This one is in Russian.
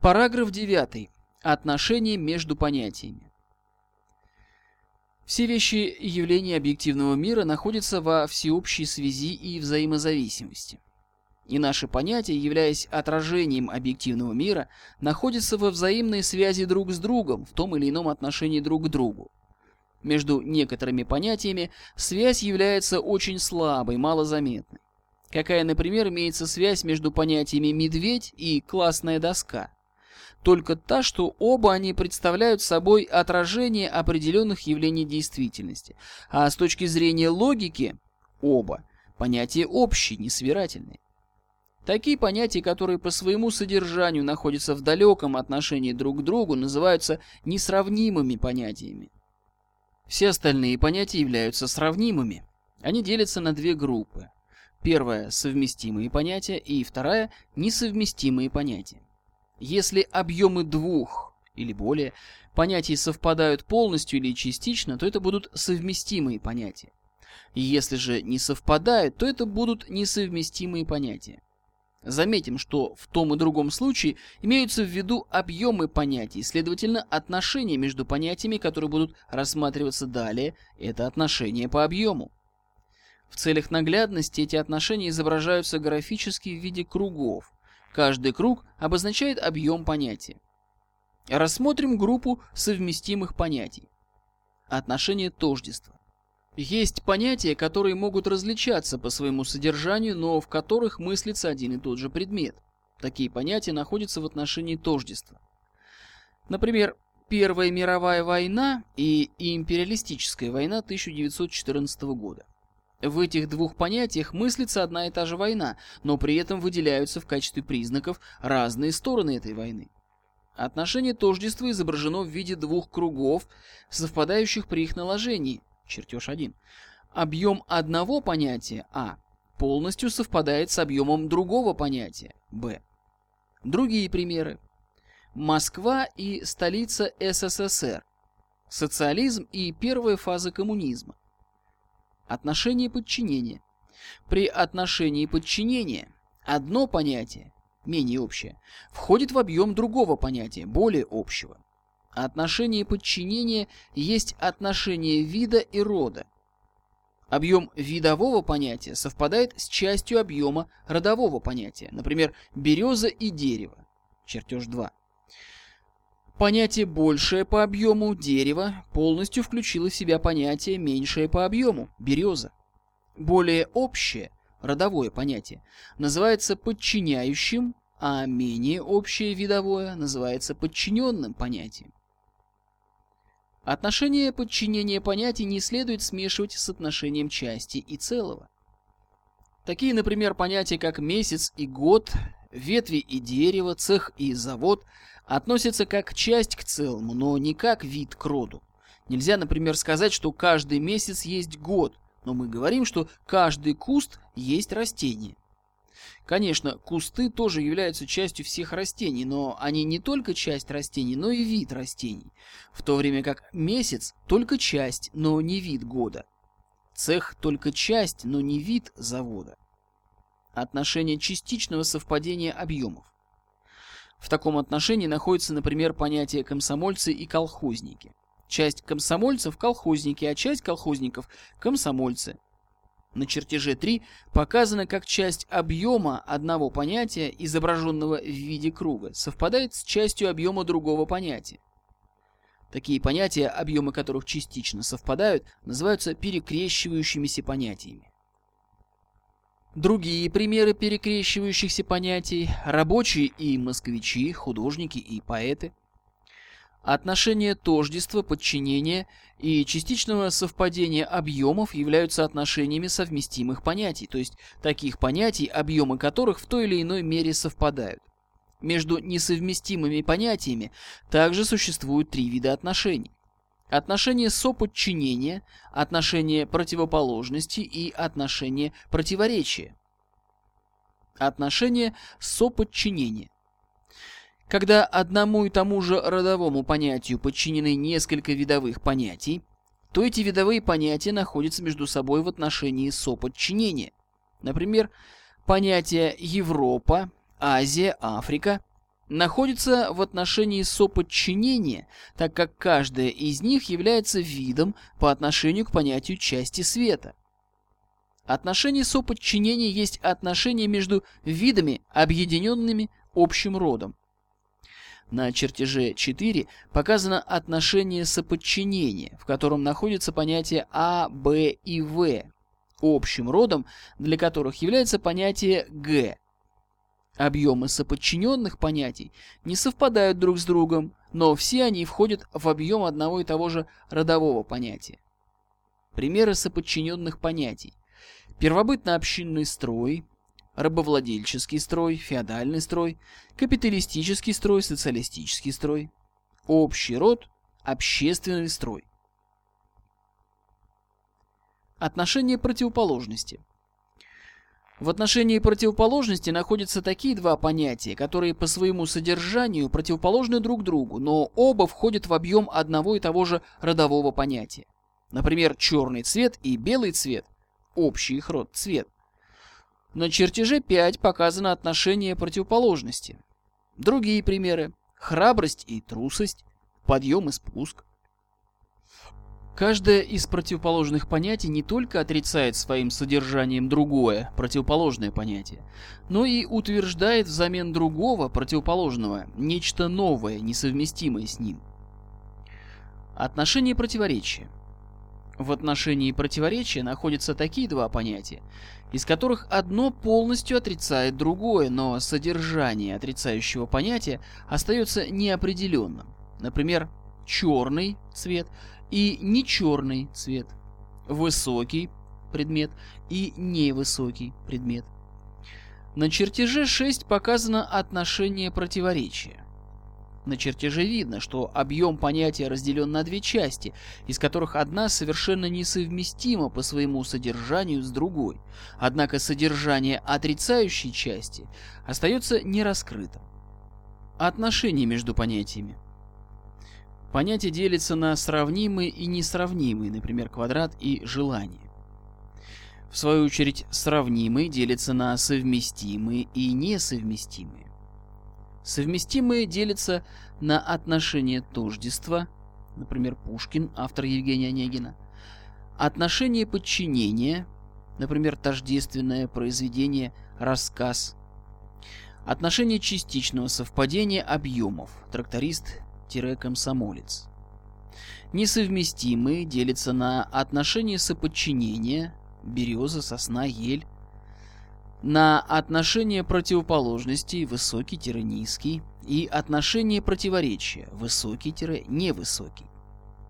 Параграф 9. Отношения между понятиями. Все вещи и явления объективного мира находятся во всеобщей связи и взаимозависимости. И наши понятия, являясь отражением объективного мира, находятся во взаимной связи друг с другом, в том или ином отношении друг к другу. Между некоторыми понятиями связь является очень слабой, малозаметной. Какая, например, имеется связь между понятиями «медведь» и «классная доска»? Только та, что оба они представляют собой отражение определенных явлений действительности, а с точки зрения логики оба понятия общие, несвирательные. Такие понятия, которые по своему содержанию находятся в далеком отношении друг к другу, называются несравнимыми понятиями. Все остальные понятия являются сравнимыми. Они делятся на две группы. Первая – совместимые понятия, и вторая – несовместимые понятия. Если объемы двух или более понятий совпадают полностью или частично, то это будут совместимые понятия. Если же не совпадают, то это будут несовместимые понятия. Заметим, что в том и другом случае имеются в виду объемы понятий, следовательно, отношения между понятиями, которые будут рассматриваться далее, это отношения по объему. В целях наглядности эти отношения изображаются графически в виде кругов. Каждый круг обозначает объем понятия. Рассмотрим группу совместимых понятий. Отношение тождества. Есть понятия, которые могут различаться по своему содержанию, но в которых мыслится один и тот же предмет. Такие понятия находятся в отношении тождества. Например, Первая мировая война и империалистическая война 1914 года. В этих двух понятиях мыслится одна и та же война, но при этом выделяются в качестве признаков разные стороны этой войны. Отношение тождества изображено в виде двух кругов, совпадающих при их наложении, чертеж 1. Объем одного понятия А полностью совпадает с объемом другого понятия Б. Другие примеры. Москва и столица СССР. Социализм и первая фаза коммунизма. Отношение подчинения. При отношении подчинения одно понятие, менее общее, входит в объем другого понятия, более общего. Отношение подчинения есть отношение вида и рода. Объем видового понятия совпадает с частью объема родового понятия, например, береза и дерево. Чертеж 2. Понятие большее по объему дерево полностью включило в себя понятие меньшее по объему береза. Более общее родовое понятие называется подчиняющим, а менее общее видовое называется подчиненным понятием. Отношение подчинения понятий не следует смешивать с отношением части и целого. Такие, например, понятия, как месяц и год, ветви и дерево, цех и завод, относятся как часть к целому, но не как вид к роду. Нельзя, например, сказать, что каждый месяц есть год, но мы говорим, что каждый куст есть растение. Конечно, кусты тоже являются частью всех растений, но они не только часть растений, но и вид растений, в то время как месяц только часть, но не вид года. Цех только часть, но не вид завода. Отношение частичного совпадения объемов. В таком отношении находится, например, понятие комсомольцы и колхозники. Часть комсомольцев – колхозники, а часть колхозников – комсомольцы – на чертеже 3 показано, как часть объема одного понятия, изображенного в виде круга, совпадает с частью объема другого понятия. Такие понятия, объемы которых частично совпадают, называются перекрещивающимися понятиями. Другие примеры перекрещивающихся понятий – рабочие и москвичи, художники и поэты. Отношения тождества, подчинения и частичного совпадения объемов являются отношениями совместимых понятий, то есть таких понятий, объемы которых в той или иной мере совпадают. Между несовместимыми понятиями также существуют три вида отношений. Отношение соподчинения, отношение противоположности и отношение противоречия. Отношение соподчинения. Когда одному и тому же родовому понятию подчинены несколько видовых понятий, то эти видовые понятия находятся между собой в отношении соподчинения. Например, понятия Европа, Азия, Африка находится в отношении соподчинения, так как каждая из них является видом по отношению к понятию части света. Отношение соподчинения есть отношение между видами, объединенными общим родом. На чертеже 4 показано отношение соподчинения, в котором находится понятие А, Б и В, общим родом для которых является понятие Г. Объемы соподчиненных понятий не совпадают друг с другом, но все они входят в объем одного и того же родового понятия. Примеры соподчиненных понятий. Первобытно-общинный строй, рабовладельческий строй, феодальный строй, капиталистический строй, социалистический строй, общий род, общественный строй. Отношение противоположности. В отношении противоположности находятся такие два понятия, которые по своему содержанию противоположны друг другу, но оба входят в объем одного и того же родового понятия. Например, черный цвет и белый цвет общий их род цвет. На чертеже 5 показано отношение противоположности. Другие примеры – храбрость и трусость, подъем и спуск. Каждое из противоположных понятий не только отрицает своим содержанием другое, противоположное понятие, но и утверждает взамен другого, противоположного, нечто новое, несовместимое с ним. Отношение противоречия – в отношении противоречия находятся такие два понятия, из которых одно полностью отрицает другое, но содержание отрицающего понятия остается неопределенным. Например, черный цвет и нечерный цвет, высокий предмет и невысокий предмет. На чертеже 6 показано отношение противоречия. На чертеже видно, что объем понятия разделен на две части, из которых одна совершенно несовместима по своему содержанию с другой. Однако содержание отрицающей части остается нераскрытым. Отношения между понятиями. Понятие делится на сравнимые и несравнимые, например, квадрат и желание. В свою очередь, сравнимые делятся на совместимые и несовместимые. Совместимые делятся на отношение тождества, например, Пушкин, автор Евгения Онегина, отношение подчинения, например, тождественное произведение «Рассказ», отношение частичного совпадения объемов, тракторист-комсомолец. Несовместимые делятся на отношение соподчинения, береза, сосна, ель, на отношение противоположностей высокий-низкий и отношение противоречия высокий-невысокий.